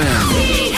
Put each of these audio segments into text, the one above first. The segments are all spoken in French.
ZFM.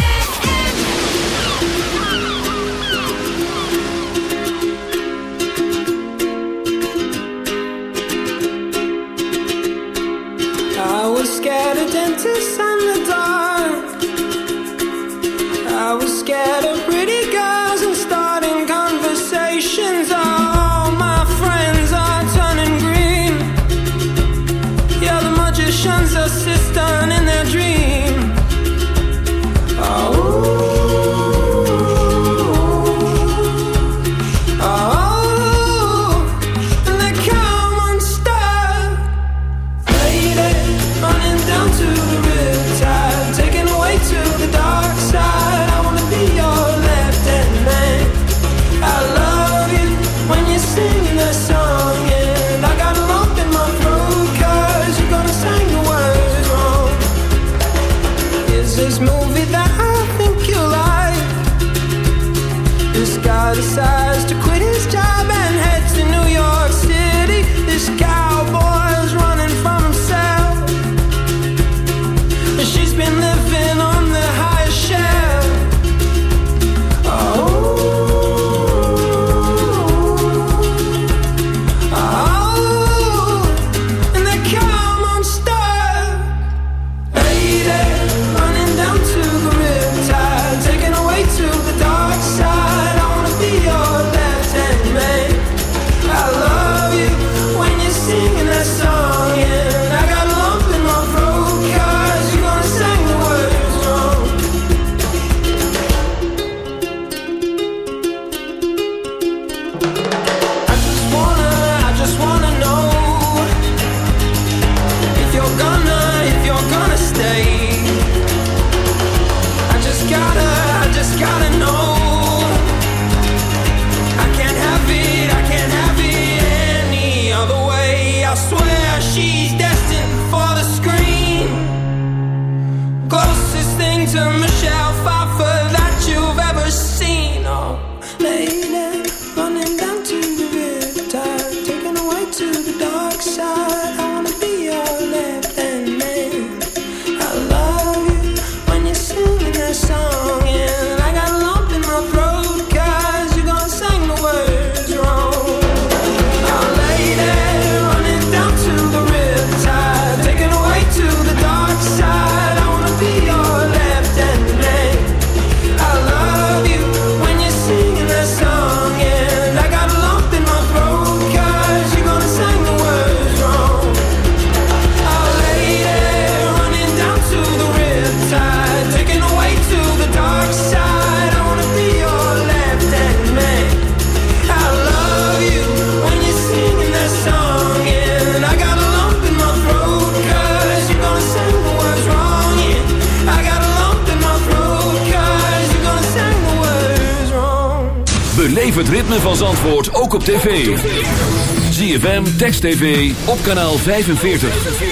TV, op kanaal 45.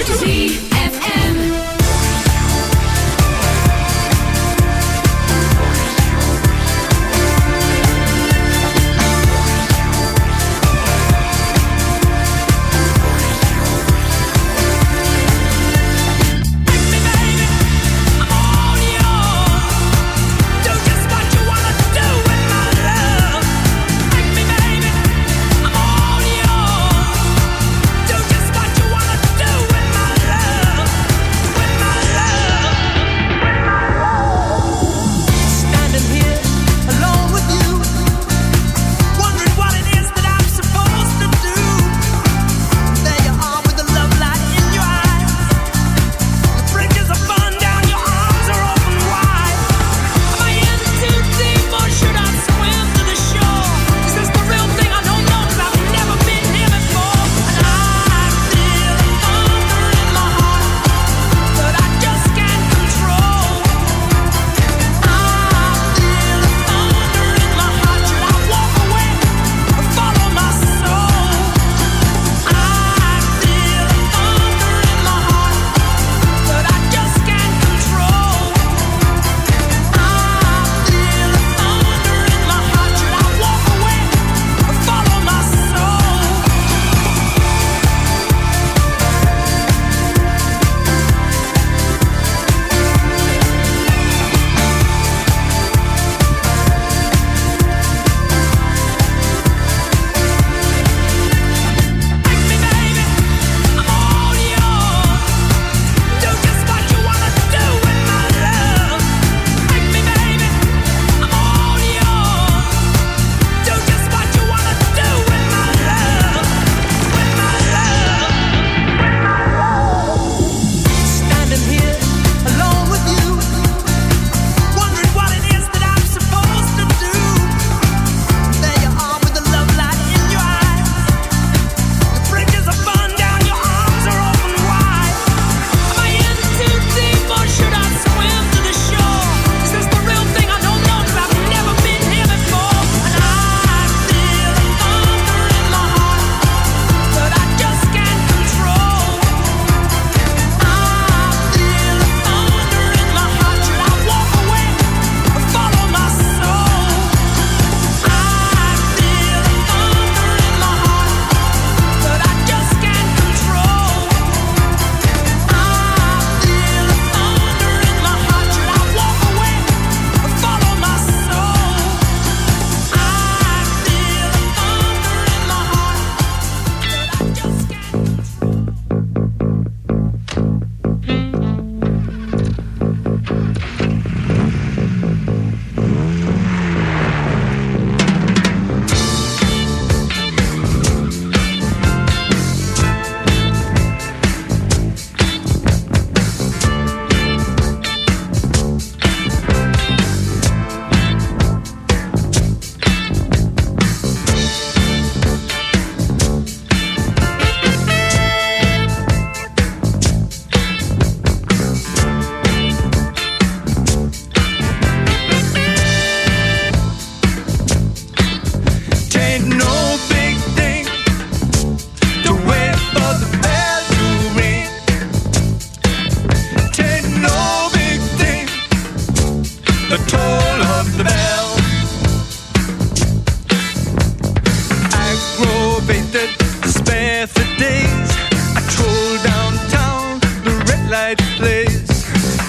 right place.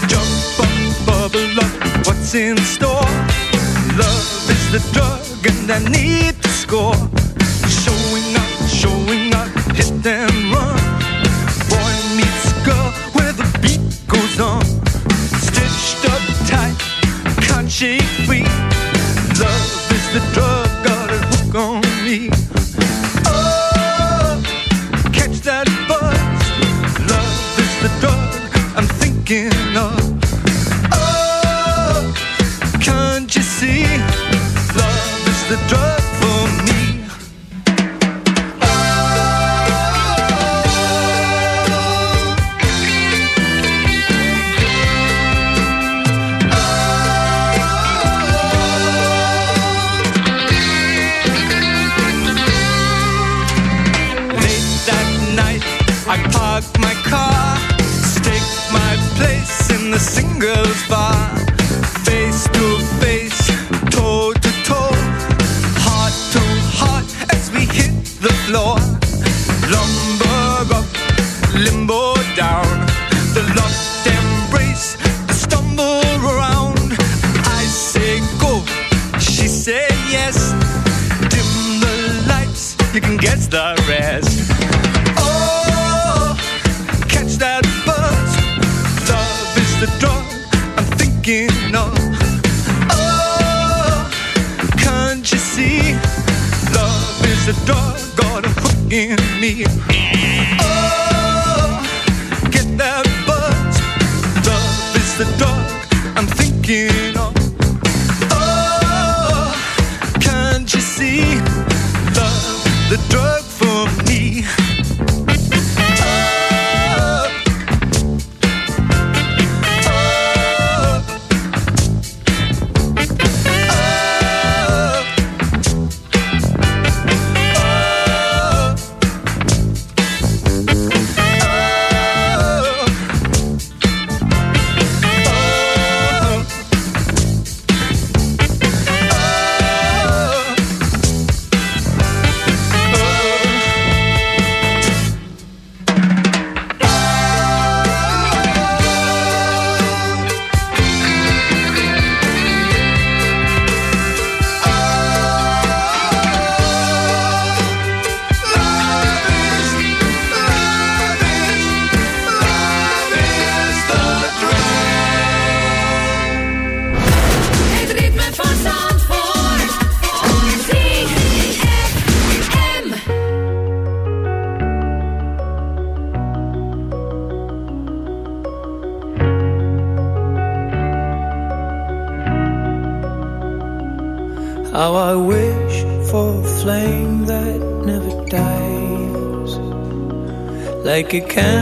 Jump up, bubble up, what's in store? Love is the drug, and I need to score. Showing up, showing up, hit and run. Boy meets girl where the beat goes on. Stitched up tight, can't shake. like it can.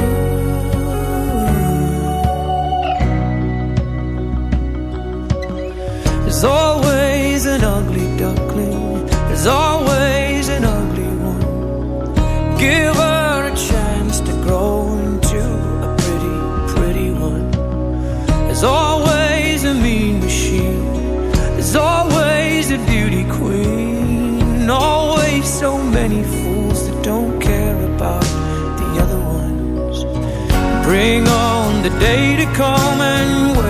the day to come and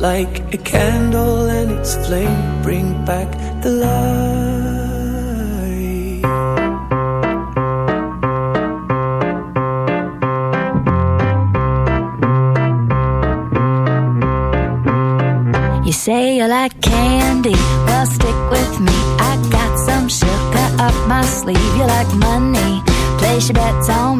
Like a candle and its flame bring back the light. You say you like candy, well stick with me. I got some sugar up my sleeve. You like money, place your bets on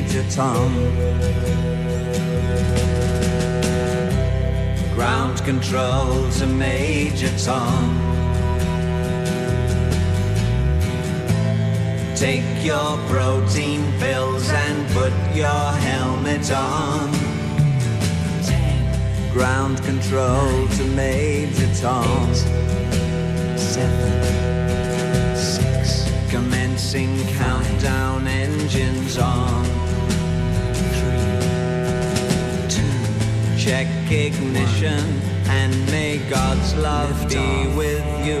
Major Tom. Ground control to Major Tom. Take your protein pills and put your helmet on. Ground control to Major Tom. Seven, six. Commencing countdown, engines on. Check ignition and may God's love be with you.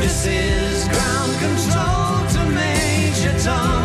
This is ground control to Major Tom.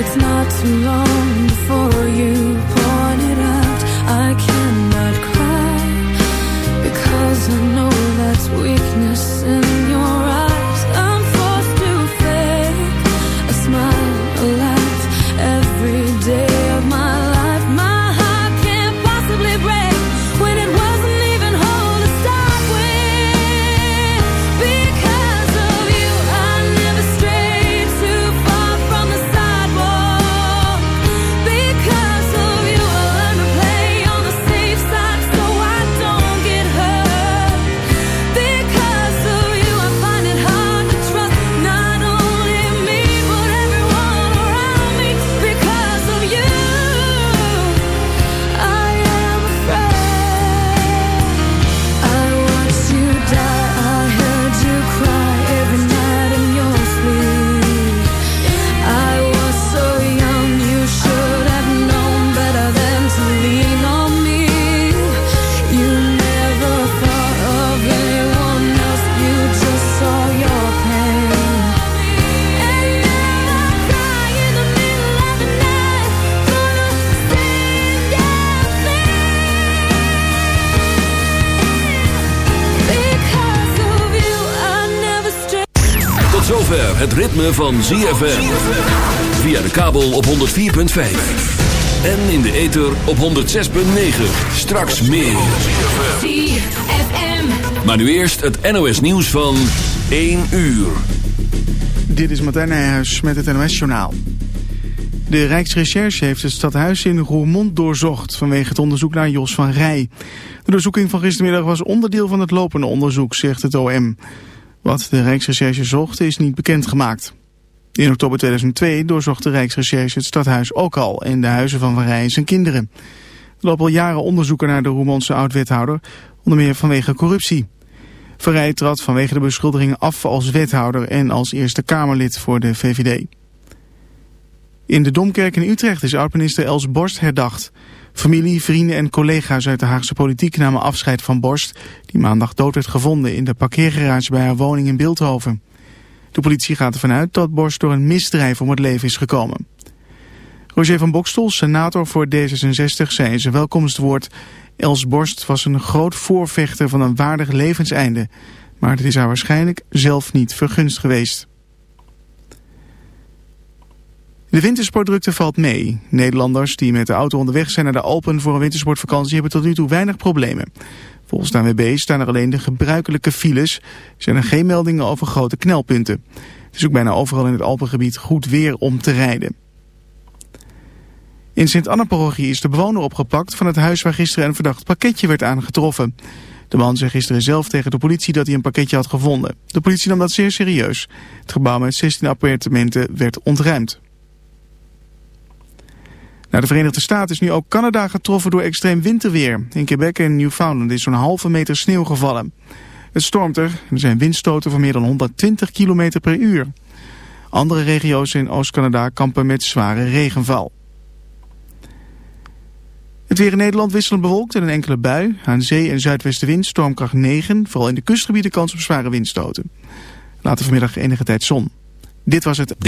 it's not too long before you point it out. I cannot cry because I know that's weakness het ritme van ZFM. Via de kabel op 104.5. En in de ether op 106.9. Straks meer. ZFM. Maar nu eerst het NOS nieuws van 1 uur. Dit is Martijn Nijhuis met het NOS Journaal. De Rijksrecherche heeft het stadhuis in Roermond doorzocht vanwege het onderzoek naar Jos van Rij. De doorzoeking van gistermiddag was onderdeel van het lopende onderzoek, zegt het OM. Wat de Rijksrecherche zocht is niet bekendgemaakt. In oktober 2002 doorzocht de Rijksrecherche het stadhuis ook al en de huizen van Vanrij en zijn kinderen. Er lopen al jaren onderzoeken naar de Roemondse oud-wethouder, onder meer vanwege corruptie. Vanrij trad vanwege de beschuldigingen af als wethouder en als Eerste Kamerlid voor de VVD. In de Domkerk in Utrecht is oud-minister Els Borst herdacht... Familie, vrienden en collega's uit de Haagse politiek namen afscheid van Borst... die maandag dood werd gevonden in de parkeergarage bij haar woning in Beeldhoven. De politie gaat ervan uit dat Borst door een misdrijf om het leven is gekomen. Roger van Bokstel, senator voor D66, zei in zijn welkomstwoord... Els Borst was een groot voorvechter van een waardig levenseinde... maar het is haar waarschijnlijk zelf niet vergunst geweest. De wintersportdrukte valt mee. Nederlanders die met de auto onderweg zijn naar de Alpen voor een wintersportvakantie hebben tot nu toe weinig problemen. Volgens de ANWB staan er alleen de gebruikelijke files. Er zijn er geen meldingen over grote knelpunten. Het is ook bijna overal in het Alpengebied goed weer om te rijden. In Sint-Anna-parochie is de bewoner opgepakt van het huis waar gisteren een verdacht pakketje werd aangetroffen. De man zei gisteren zelf tegen de politie dat hij een pakketje had gevonden. De politie nam dat zeer serieus. Het gebouw met 16 appartementen werd ontruimd. Naar de Verenigde Staten is nu ook Canada getroffen door extreem winterweer. In Quebec en Newfoundland is zo'n halve meter sneeuw gevallen. Het stormt er en er zijn windstoten van meer dan 120 km per uur. Andere regio's in Oost-Canada kampen met zware regenval. Het weer in Nederland wisselend bewolkt en een enkele bui. Aan zee en zuidwestenwind stormkracht 9. Vooral in de kustgebieden kans op zware windstoten. Later vanmiddag enige tijd zon. Dit was het.